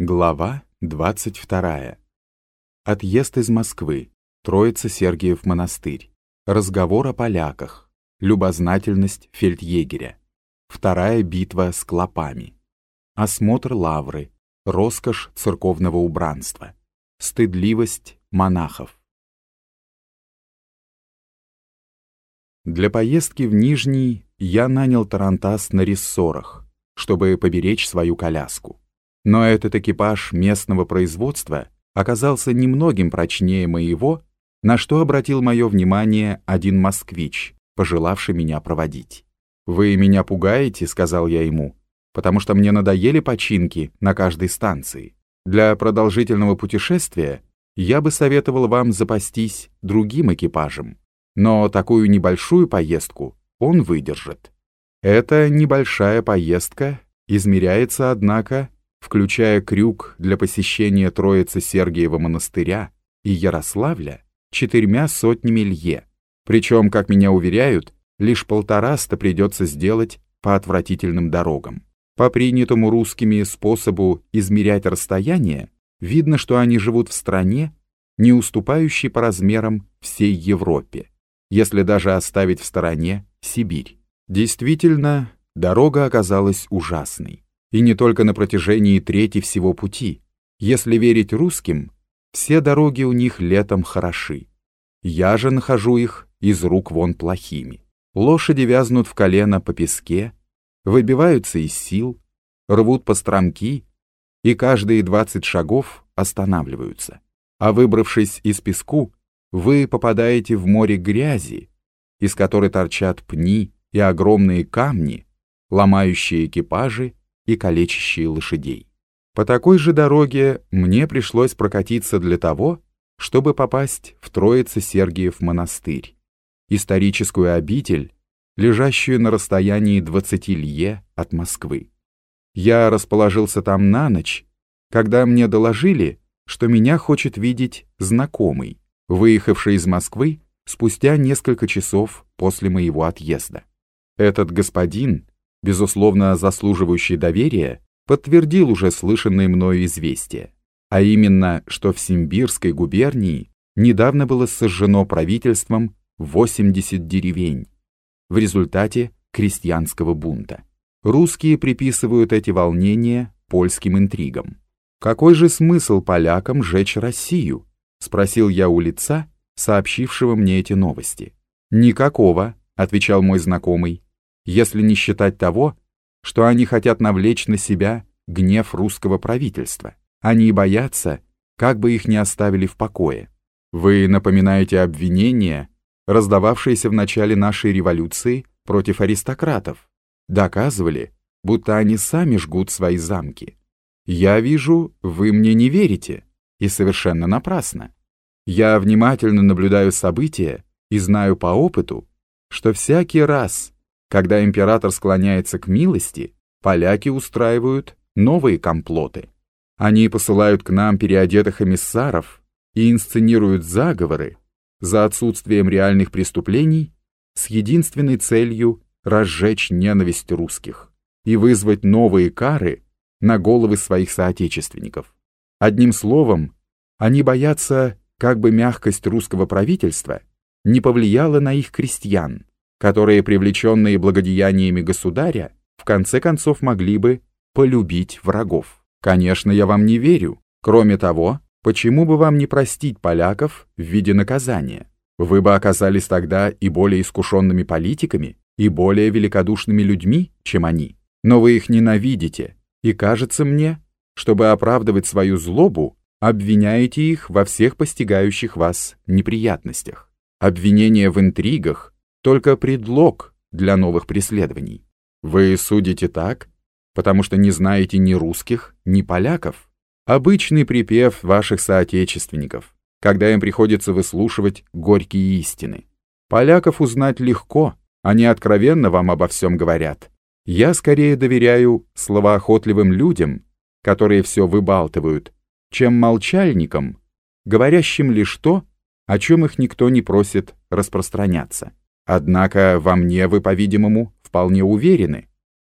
Глава 22. Отъезд из Москвы. Троица-Сергиев монастырь. Разговор о поляках. Любознательность фельдъегеря. Вторая битва с клопами. Осмотр лавры. Роскошь церковного убранства. Стыдливость монахов. Для поездки в Нижний я нанял тарантас на рессорах, чтобы поберечь свою коляску. Но этот экипаж местного производства оказался немногим прочнее моего, на что обратил мое внимание один москвич, пожелавший меня проводить. «Вы меня пугаете», — сказал я ему, «потому что мне надоели починки на каждой станции. Для продолжительного путешествия я бы советовал вам запастись другим экипажем, но такую небольшую поездку он выдержит. Эта небольшая поездка измеряется, однако, включая крюк для посещения Троицы Сергиева монастыря и Ярославля, четырьмя сотнями лье. Причем, как меня уверяют, лишь полтораста придется сделать по отвратительным дорогам. По принятому русскими способу измерять расстояние, видно, что они живут в стране, не уступающей по размерам всей Европе, если даже оставить в стороне Сибирь. Действительно, дорога оказалась ужасной и не только на протяжении трети всего пути. Если верить русским, все дороги у них летом хороши. Я же нахожу их из рук вон плохими. Лошади вязнут в колено по песке, выбиваются из сил, рвут по стромки и каждые двадцать шагов останавливаются. А выбравшись из песку, вы попадаете в море грязи, из которой торчат пни и огромные камни, ломающие экипажи и калечащие лошадей. По такой же дороге мне пришлось прокатиться для того, чтобы попасть в Троице-Сергиев монастырь, историческую обитель, лежащую на расстоянии 20 лье от Москвы. Я расположился там на ночь, когда мне доложили, что меня хочет видеть знакомый, выехавший из Москвы спустя несколько часов после моего отъезда. Этот господин безусловно заслуживающий доверия, подтвердил уже слышанное мною известие, а именно, что в Симбирской губернии недавно было сожжено правительством 80 деревень в результате крестьянского бунта. Русские приписывают эти волнения польским интригам. «Какой же смысл полякам жечь Россию?» — спросил я у лица, сообщившего мне эти новости. «Никакого», — отвечал мой знакомый если не считать того, что они хотят навлечь на себя гнев русского правительства. Они боятся, как бы их не оставили в покое. Вы напоминаете обвинения, раздававшиеся в начале нашей революции против аристократов. Доказывали, будто они сами жгут свои замки. Я вижу, вы мне не верите, и совершенно напрасно. Я внимательно наблюдаю события и знаю по опыту, что всякий раз, когда император склоняется к милости, поляки устраивают новые комплоты. Они посылают к нам переодетых эмиссаров и инсценируют заговоры за отсутствием реальных преступлений с единственной целью разжечь ненависть русских и вызвать новые кары на головы своих соотечественников. Одним словом, они боятся, как бы мягкость русского правительства не повлияла на их крестьян, которые, привлеченные благодеяниями государя, в конце концов могли бы полюбить врагов. Конечно, я вам не верю. Кроме того, почему бы вам не простить поляков в виде наказания? Вы бы оказались тогда и более искушенными политиками, и более великодушными людьми, чем они. Но вы их ненавидите, и кажется мне, чтобы оправдывать свою злобу, обвиняете их во всех постигающих вас неприятностях. Обвинения в интригах, только предлог для новых преследований. Вы судите так, потому что не знаете ни русских, ни поляков. Обычный припев ваших соотечественников, когда им приходится выслушивать горькие истины. Поляков узнать легко, они откровенно вам обо всем говорят. Я скорее доверяю словоохотливым людям, которые все выбалтывают, чем молчальникам, говорящим лишь то, о чем их никто не просит распространяться. Однако во мне вы, по-видимому, вполне уверены,